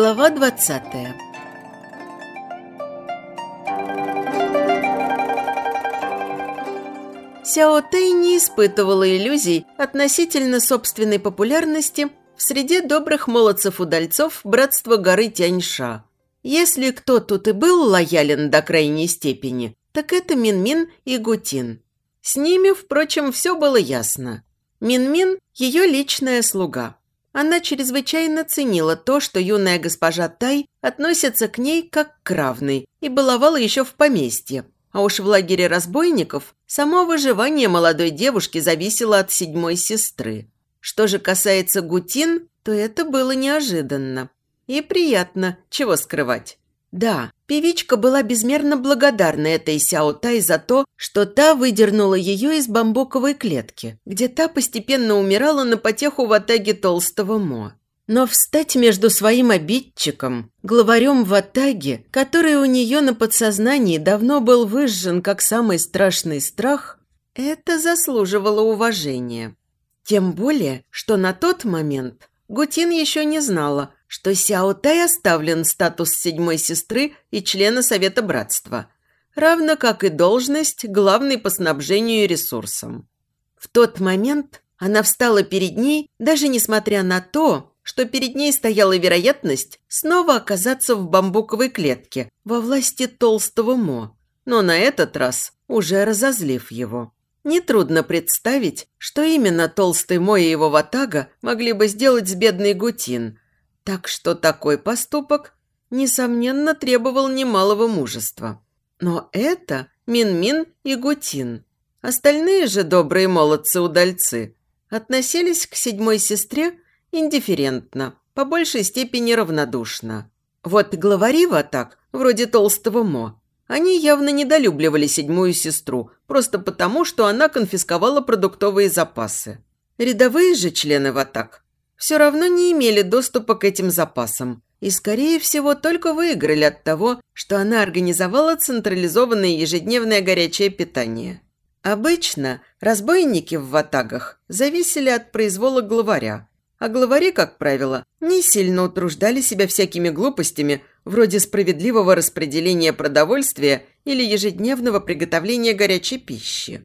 Глава 20 Сяо Тэй не испытывала иллюзий относительно собственной популярности в среде добрых молодцев-удальцов братства горы Тяньша. Если кто тут и был лоялен до крайней степени, так это Минмин -Мин и Гутин. С ними, впрочем, все было ясно. Минмин -Мин – ее личная слуга – она чрезвычайно ценила то, что юная госпожа Тай относится к ней как к равной и баловала еще в поместье. А уж в лагере разбойников само выживание молодой девушки зависело от седьмой сестры. Что же касается Гутин, то это было неожиданно. И приятно, чего скрывать. Да, певичка была безмерно благодарна этой Сяо Тай за то, что та выдернула ее из бамбуковой клетки, где та постепенно умирала на потеху в атаге толстого Мо. Но встать между своим обидчиком, главарем в атаге, который у нее на подсознании давно был выжжен как самый страшный страх, это заслуживало уважения. Тем более, что на тот момент Гутин еще не знала, что Сяо Тай оставлен статус седьмой сестры и члена Совета Братства, равно как и должность главной по снабжению ресурсом. В тот момент она встала перед ней, даже несмотря на то, что перед ней стояла вероятность снова оказаться в бамбуковой клетке во власти толстого Мо, но на этот раз уже разозлив его. Нетрудно представить, что именно толстый Мо и его ватага могли бы сделать с бедной Гутин, так что такой поступок, несомненно, требовал немалого мужества. Но это Мин-Мин и Гутин. Остальные же добрые молодцы-удальцы относились к седьмой сестре индифферентно, по большей степени равнодушно. Вот главари так, вроде толстого Мо, они явно недолюбливали седьмую сестру, просто потому, что она конфисковала продуктовые запасы. Рядовые же члены ВАТАК все равно не имели доступа к этим запасам и, скорее всего, только выиграли от того, что она организовала централизованное ежедневное горячее питание. Обычно разбойники в ватагах зависели от произвола главаря, а главари, как правило, не сильно утруждали себя всякими глупостями вроде справедливого распределения продовольствия или ежедневного приготовления горячей пищи.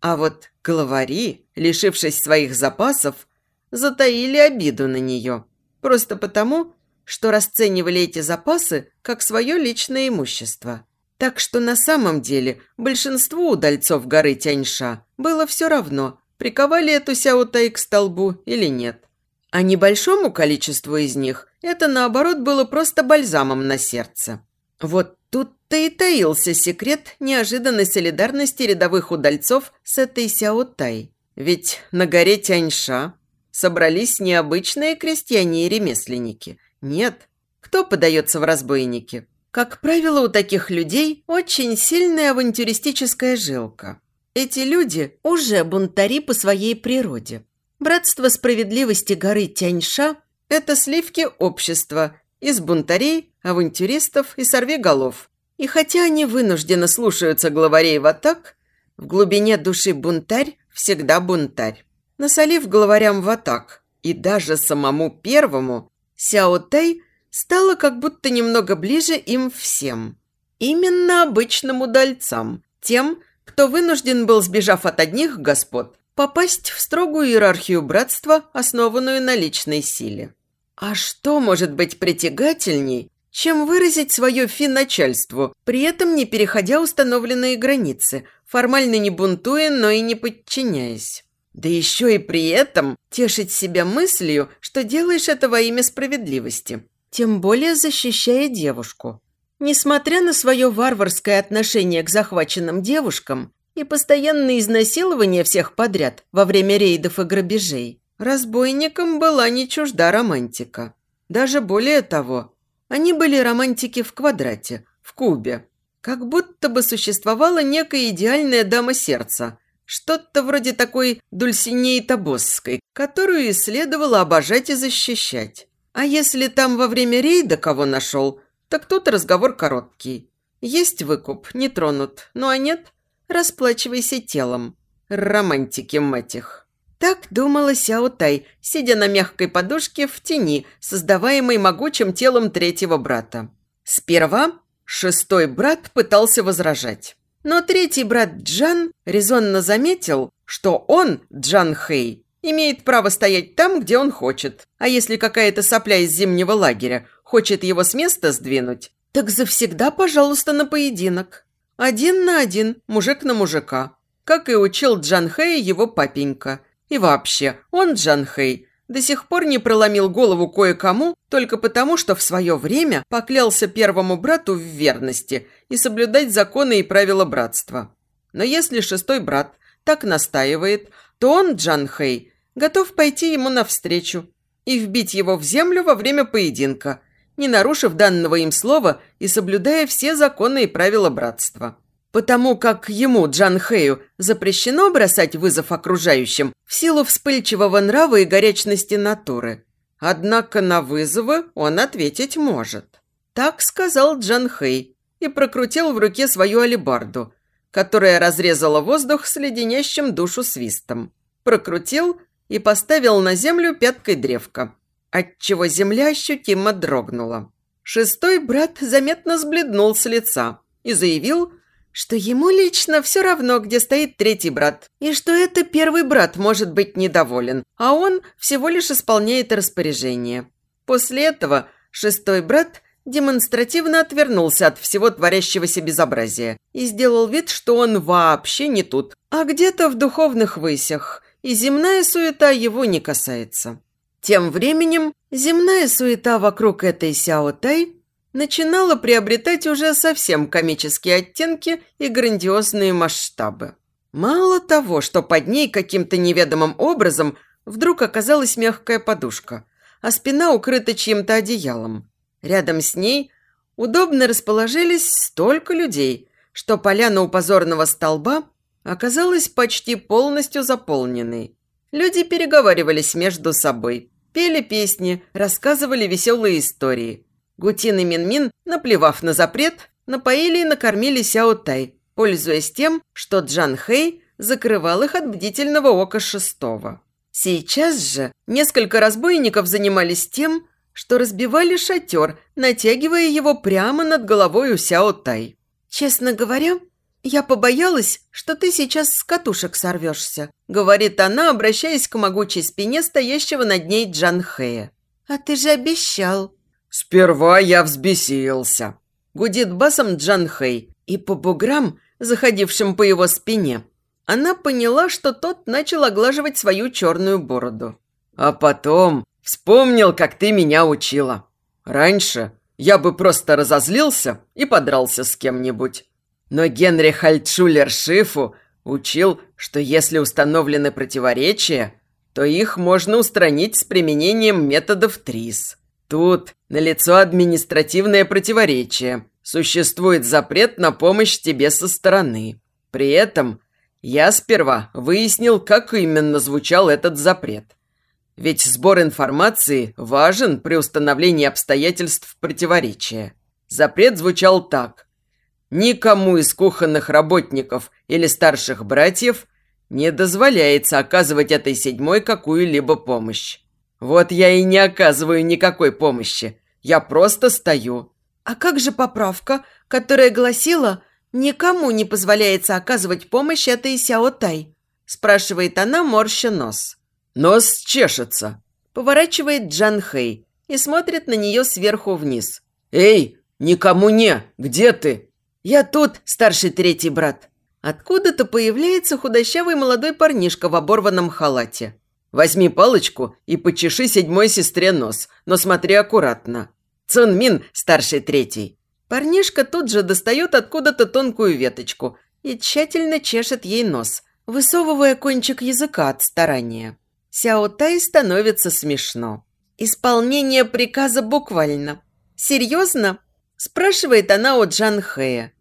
А вот главари, лишившись своих запасов, затаили обиду на нее. Просто потому, что расценивали эти запасы как свое личное имущество. Так что на самом деле большинству удальцов горы Тяньша было все равно, приковали эту Сяотай к столбу или нет. А небольшому количеству из них это, наоборот, было просто бальзамом на сердце. Вот тут-то и таился секрет неожиданной солидарности рядовых удальцов с этой Сяотай. Ведь на горе Тяньша собрались необычные крестьяне и ремесленники. Нет, кто подается в разбойники? Как правило, у таких людей очень сильная авантюристическая жилка. Эти люди уже бунтари по своей природе. Братство справедливости горы Тяньша – это сливки общества из бунтарей, авантюристов и сорвиголов. И хотя они вынужденно слушаются главарей в атак, в глубине души бунтарь всегда бунтарь насолив главарям в атак. И даже самому первому Сяо Тэй стало как будто немного ближе им всем. Именно обычным удальцам, тем, кто вынужден был, сбежав от одних господ, попасть в строгую иерархию братства, основанную на личной силе. А что может быть притягательней, чем выразить свое фи начальству, при этом не переходя установленные границы, формально не бунтуя, но и не подчиняясь? Да еще и при этом тешить себя мыслью, что делаешь это во имя справедливости, тем более защищая девушку. Несмотря на свое варварское отношение к захваченным девушкам и постоянное изнасилование всех подряд во время рейдов и грабежей, разбойникам была не чужда романтика. Даже более того, они были романтики в квадрате, в кубе. Как будто бы существовала некая идеальная дама сердца, что-то вроде такой Дульсинеи Табосской, которую и следовало обожать и защищать. А если там во время рейда кого нашел, так тут разговор короткий. Есть выкуп, не тронут. Ну а нет, расплачивайся телом. Романтики, мать их. Так думала Сяо сидя на мягкой подушке в тени, создаваемой могучим телом третьего брата. Сперва шестой брат пытался возражать. Но третий брат Джан резонно заметил, что он, Джан Хэй, имеет право стоять там, где он хочет. А если какая-то сопля из зимнего лагеря хочет его с места сдвинуть, так завсегда, пожалуйста, на поединок. Один на один, мужик на мужика. Как и учил Джан Хэй его папенька – и вообще, он, Джан Хэй, до сих пор не проломил голову кое-кому только потому, что в свое время поклялся первому брату в верности и соблюдать законы и правила братства. Но если шестой брат так настаивает, то он, Джан Хэй, готов пойти ему навстречу и вбить его в землю во время поединка, не нарушив данного им слова и соблюдая все законы и правила братства потому как ему, Джан Хэю, запрещено бросать вызов окружающим в силу вспыльчивого нрава и горячности натуры. Однако на вызовы он ответить может. Так сказал Джан Хэй и прокрутил в руке свою алебарду, которая разрезала воздух с леденящим душу свистом. Прокрутил и поставил на землю пяткой древко, отчего земля ощутимо дрогнула. Шестой брат заметно сбледнул с лица и заявил, что ему лично все равно, где стоит третий брат, и что это первый брат может быть недоволен, а он всего лишь исполняет распоряжение. После этого шестой брат демонстративно отвернулся от всего творящегося безобразия и сделал вид, что он вообще не тут, а где-то в духовных высях, и земная суета его не касается. Тем временем земная суета вокруг этой Сяо Тай начинала приобретать уже совсем комические оттенки и грандиозные масштабы. Мало того, что под ней каким-то неведомым образом вдруг оказалась мягкая подушка, а спина укрыта чьим-то одеялом. Рядом с ней удобно расположились столько людей, что поляна у позорного столба оказалась почти полностью заполненной. Люди переговаривались между собой, пели песни, рассказывали веселые истории – Гутин и Минмин, наплевав на запрет, напоили и накормили Сяо Тай, пользуясь тем, что Джан Хэй закрывал их от бдительного ока шестого. Сейчас же несколько разбойников занимались тем, что разбивали шатер, натягивая его прямо над головой у Сяо Тай. «Честно говоря, я побоялась, что ты сейчас с катушек сорвешься», говорит она, обращаясь к могучей спине стоящего над ней Джан Хэя. «А ты же обещал», «Сперва я взбесился», – гудит басом Джан Хэй, и по буграм, заходившим по его спине, она поняла, что тот начал оглаживать свою черную бороду. «А потом вспомнил, как ты меня учила. Раньше я бы просто разозлился и подрался с кем-нибудь. Но Генрих Альтшулер Шифу учил, что если установлены противоречия, то их можно устранить с применением методов ТРИС. Тут налицо административное противоречие. Существует запрет на помощь тебе со стороны. При этом я сперва выяснил, как именно звучал этот запрет. Ведь сбор информации важен при установлении обстоятельств противоречия. Запрет звучал так. Никому из кухонных работников или старших братьев не дозволяется оказывать этой седьмой какую-либо помощь. Вот я и не оказываю никакой помощи. Я просто стою. А как же поправка, которая гласила «никому не позволяется оказывать помощь этой Сяо Тай»? Спрашивает она, морща нос. Нос чешется. Поворачивает Джан Хэй и смотрит на нее сверху вниз. «Эй, никому не! Где ты?» «Я тут, старший третий брат». Откуда-то появляется худощавый молодой парнишка в оборванном халате. Возьми палочку и почеши седьмой сестре нос, но смотри аккуратно. Цун Мин, старший третий». Парнишка тут же достает откуда-то тонкую веточку и тщательно чешет ей нос, высовывая кончик языка от старания. Сяо Тай становится смешно. Исполнение приказа буквально. «Серьезно?» – спрашивает она у Джан Хэя.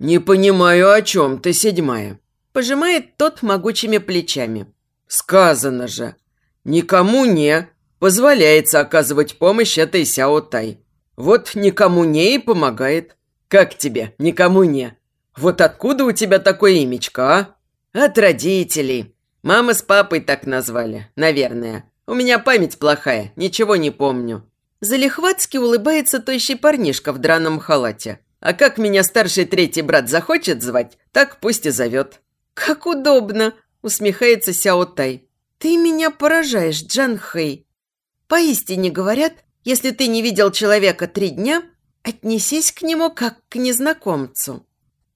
«Не понимаю, о чем ты, седьмая?» Пожимает тот могучими плечами. Сказано же, никому не позволяется оказывать помощь этой Сяо Тай. Вот никому не и помогает. Как тебе, никому не? Вот откуда у тебя такое имечко, а? От родителей. Мама с папой так назвали, наверное. У меня память плохая, ничего не помню. Залихватски улыбается тощий парнишка в драном халате. А как меня старший третий брат захочет звать, так пусть и зовет. «Как удобно!» – усмехается Сяо Тай. «Ты меня поражаешь, Джан Хэй. Поистине говорят, если ты не видел человека три дня, отнесись к нему как к незнакомцу».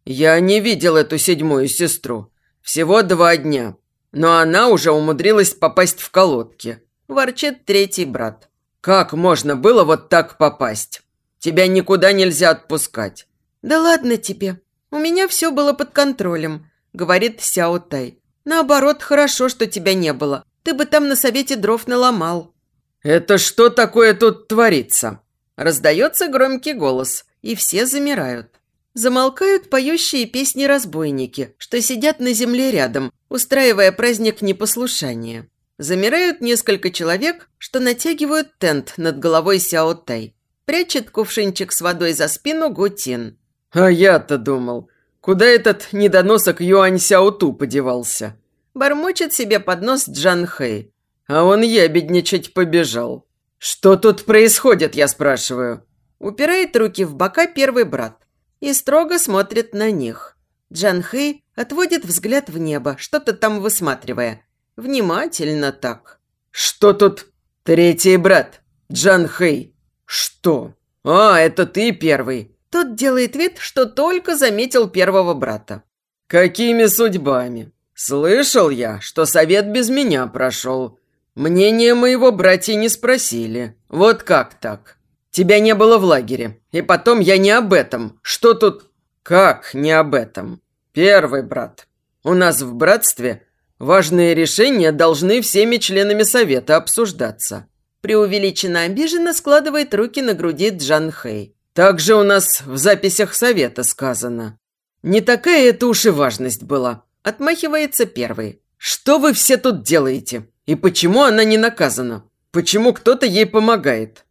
«Я не видел эту седьмую сестру. Всего два дня. Но она уже умудрилась попасть в колодки», – ворчит третий брат. «Как можно было вот так попасть? Тебя никуда нельзя отпускать». «Да ладно тебе. У меня все было под контролем», – говорит Сяо Тай. «Наоборот, хорошо, что тебя не было. Ты бы там на совете дров наломал». «Это что такое тут творится?» Раздается громкий голос, и все замирают. Замолкают поющие песни разбойники, что сидят на земле рядом, устраивая праздник непослушания. Замирают несколько человек, что натягивают тент над головой Сяо Тай. Прячет кувшинчик с водой за спину Гутин. «А я-то думал, куда этот недоносок Юань Сяо Ту подевался?» Бормочет себе под нос Джан Хэй. «А он ябедничать побежал. Что тут происходит, я спрашиваю?» Упирает руки в бока первый брат и строго смотрит на них. Джан Хэй отводит взгляд в небо, что-то там высматривая – Внимательно так. «Что тут?» «Третий брат. Джан Хэй». «Что?» «А, это ты первый». Тот делает вид, что только заметил первого брата. «Какими судьбами? Слышал я, что совет без меня прошел. Мнение моего братья не спросили. Вот как так? Тебя не было в лагере. И потом я не об этом. Что тут...» «Как не об этом?» «Первый брат. У нас в братстве Важные решения должны всеми членами совета обсуждаться. Преувеличенно обиженно складывает руки на груди Джан Хэй. Также у нас в записях совета сказано. Не такая это уж и важность была. Отмахивается первый. Что вы все тут делаете? И почему она не наказана? Почему кто-то ей помогает?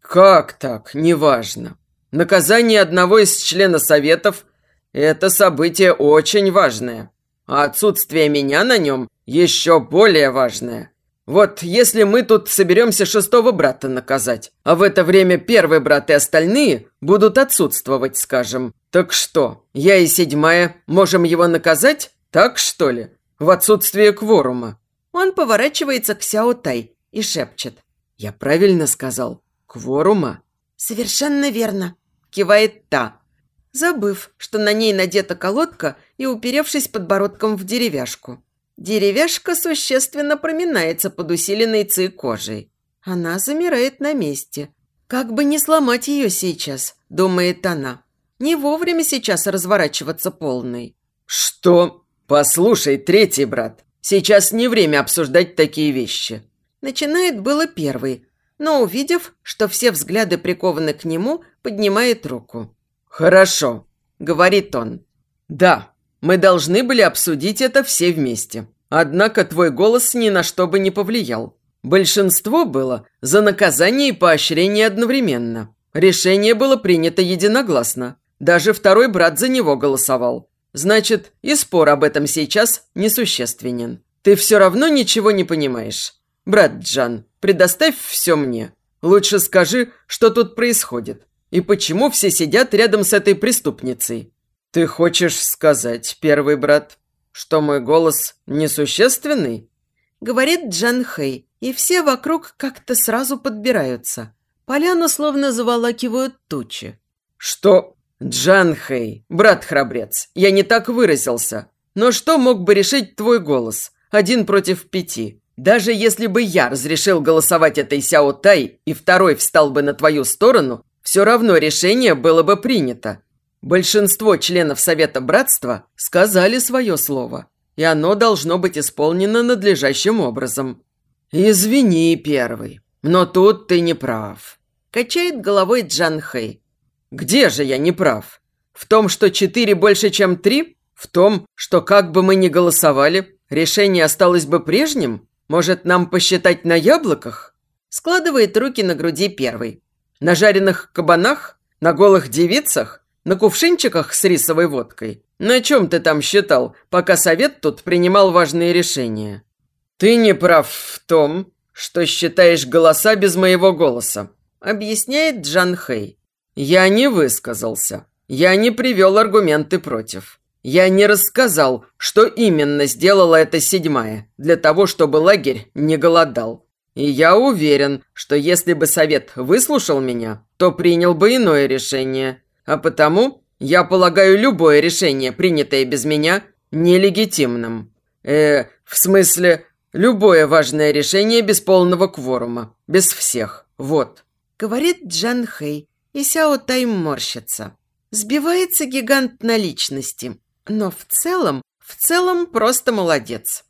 Как так? Неважно. Наказание одного из членов советов – это событие очень важное. А отсутствие меня на нем еще более важное. Вот если мы тут соберемся шестого брата наказать, а в это время первый брат и остальные будут отсутствовать, скажем, так что, я и седьмая можем его наказать? Так что ли? В отсутствие кворума. Он поворачивается к Сяо Тай и шепчет. Я правильно сказал? Кворума? Совершенно верно, кивает та, забыв, что на ней надета колодка и уперевшись подбородком в деревяшку. Деревяшка существенно проминается под усиленной ци кожей. Она замирает на месте. Как бы не сломать ее сейчас, думает она. Не вовремя сейчас разворачиваться полной. «Что? Послушай, третий брат, сейчас не время обсуждать такие вещи». Начинает было первый, но, увидев, что все взгляды прикованы к нему, поднимает руку. «Хорошо», – говорит он. «Да, мы должны были обсудить это все вместе. Однако твой голос ни на что бы не повлиял. Большинство было за наказание и поощрение одновременно. Решение было принято единогласно. Даже второй брат за него голосовал. Значит, и спор об этом сейчас несущественен. Ты все равно ничего не понимаешь. Брат Джан, предоставь все мне. Лучше скажи, что тут происходит. И почему все сидят рядом с этой преступницей? Ты хочешь сказать, первый брат, что мой голос несущественный? Говорит Джан Хэй, и все вокруг как-то сразу подбираются. Поляну словно заволакивают тучи. Что? Джан Хэй, брат-храбрец, я не так выразился. Но что мог бы решить твой голос? Один против пяти. Даже если бы я разрешил голосовать этой Сяо Тай, и второй встал бы на твою сторону, все равно решение было бы принято. Большинство членов Совета Братства сказали свое слово, и оно должно быть исполнено надлежащим образом. «Извини, первый, но тут ты не прав», – качает головой Джан Хэй. «Где же я не прав? В том, что четыре больше, чем три? В том, что как бы мы ни голосовали, решение осталось бы прежним? Может, нам посчитать на яблоках?» Складывает руки на груди первый. На жареных кабанах? На голых девицах? На кувшинчиках с рисовой водкой? На чем ты там считал, пока совет тут принимал важные решения? Ты не прав в том, что считаешь голоса без моего голоса, объясняет Джан Хэй. Я не высказался. Я не привел аргументы против. Я не рассказал, что именно сделала эта седьмая, для того, чтобы лагерь не голодал. И я уверен, что если бы совет выслушал меня, то принял бы иное решение. А потому я полагаю любое решение, принятое без меня, нелегитимным. Э, в смысле, любое важное решение без полного кворума, без всех. Вот. Говорит Джан Хэй, и Сяо Тайм морщится. Сбивается гигант на личности, но в целом, в целом просто молодец.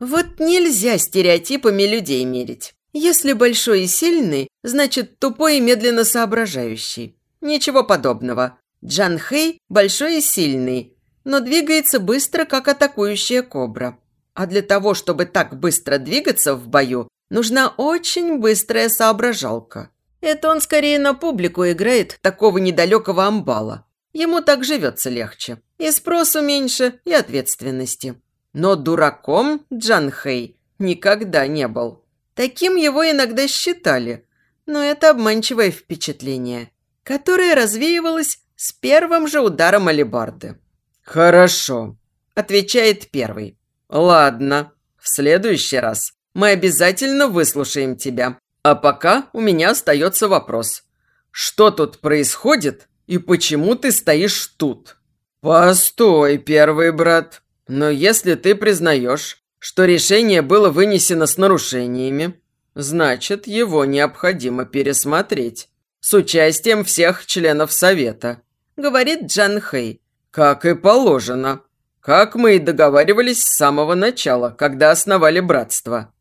Вот нельзя стереотипами людей мерить. Если большой и сильный, значит тупой и медленно соображающий. Ничего подобного. Джан Хэй большой и сильный, но двигается быстро, как атакующая кобра. А для того, чтобы так быстро двигаться в бою, нужна очень быстрая соображалка. Это он скорее на публику играет такого недалекого амбала. Ему так живется легче. И спросу меньше, и ответственности. Но дураком Джан Хэй никогда не был. Таким его иногда считали. Но это обманчивое впечатление, которое развеивалось с первым же ударом алебарды. «Хорошо», – отвечает первый. «Ладно, в следующий раз мы обязательно выслушаем тебя. А пока у меня остается вопрос. Что тут происходит и почему ты стоишь тут?» «Постой, первый брат. Но если ты признаешь, что решение было вынесено с нарушениями, значит, его необходимо пересмотреть. С участием всех членов совета», — говорит Джан Хэй. «Как и положено. Как мы и договаривались с самого начала, когда основали братство».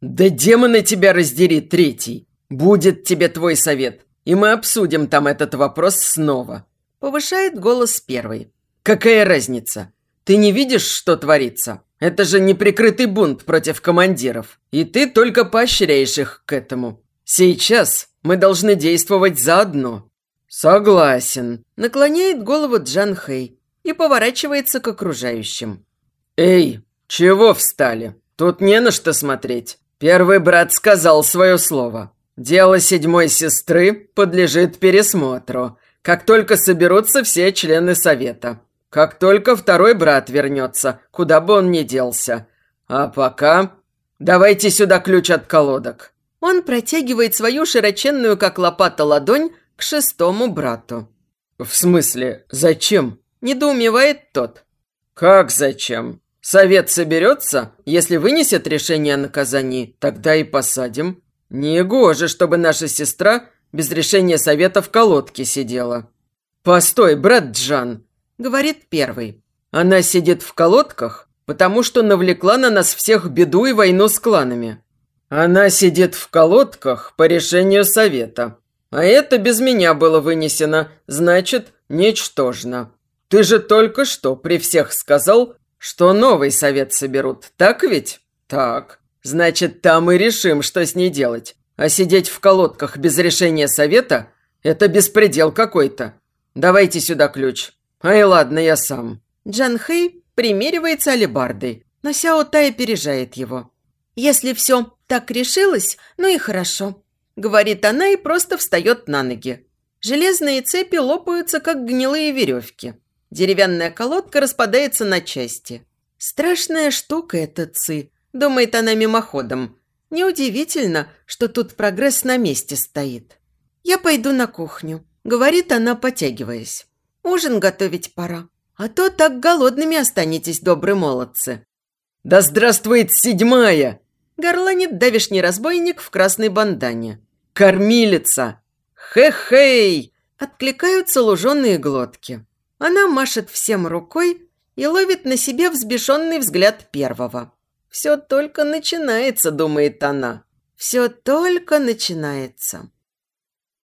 «Да демоны тебя раздери, третий! Будет тебе твой совет, и мы обсудим там этот вопрос снова», — повышает голос первый. «Какая разница? Ты не видишь, что творится? Это же неприкрытый бунт против командиров, и ты только поощряешь их к этому. Сейчас мы должны действовать заодно». «Согласен», – наклоняет голову Джан Хэй и поворачивается к окружающим. «Эй, чего встали? Тут не на что смотреть. Первый брат сказал свое слово. Дело седьмой сестры подлежит пересмотру, как только соберутся все члены совета. Как только второй брат вернется, куда бы он ни делся. А пока... Давайте сюда ключ от колодок». Он протягивает свою широченную, как лопата, ладонь к шестому брату. «В смысле, зачем?» – недоумевает тот. «Как зачем? Совет соберется, если вынесет решение о наказании, тогда и посадим. Негоже, чтобы наша сестра без решения совета в колодке сидела. Постой, брат Джан, говорит первый. Она сидит в колодках, потому что навлекла на нас всех беду и войну с кланами. Она сидит в колодках по решению совета. А это без меня было вынесено, значит, ничтожно. Ты же только что при всех сказал, что новый совет соберут, так ведь? Так. Значит, там и решим, что с ней делать. А сидеть в колодках без решения совета – это беспредел какой-то. Давайте сюда ключ. Ай, ладно, я сам. Джан Хэй примеривается алебардой, но Сяо Тай опережает его. «Если все так решилось, ну и хорошо», – говорит она и просто встает на ноги. Железные цепи лопаются, как гнилые веревки. Деревянная колодка распадается на части. Страшная штука эта ци, думает она мимоходом. Неудивительно, что тут прогресс на месте стоит. Я пойду на кухню, говорит она, потягиваясь. Ужин готовить пора, а то так голодными останетесь, добрые молодцы. Да здравствует седьмая! Горланит давишний разбойник в красной бандане. Кормилица! Хе-хей! Откликаются луженые глотки. Она машет всем рукой и ловит на себе взбешенный взгляд первого. «Все только начинается», — думает она. «Все только начинается».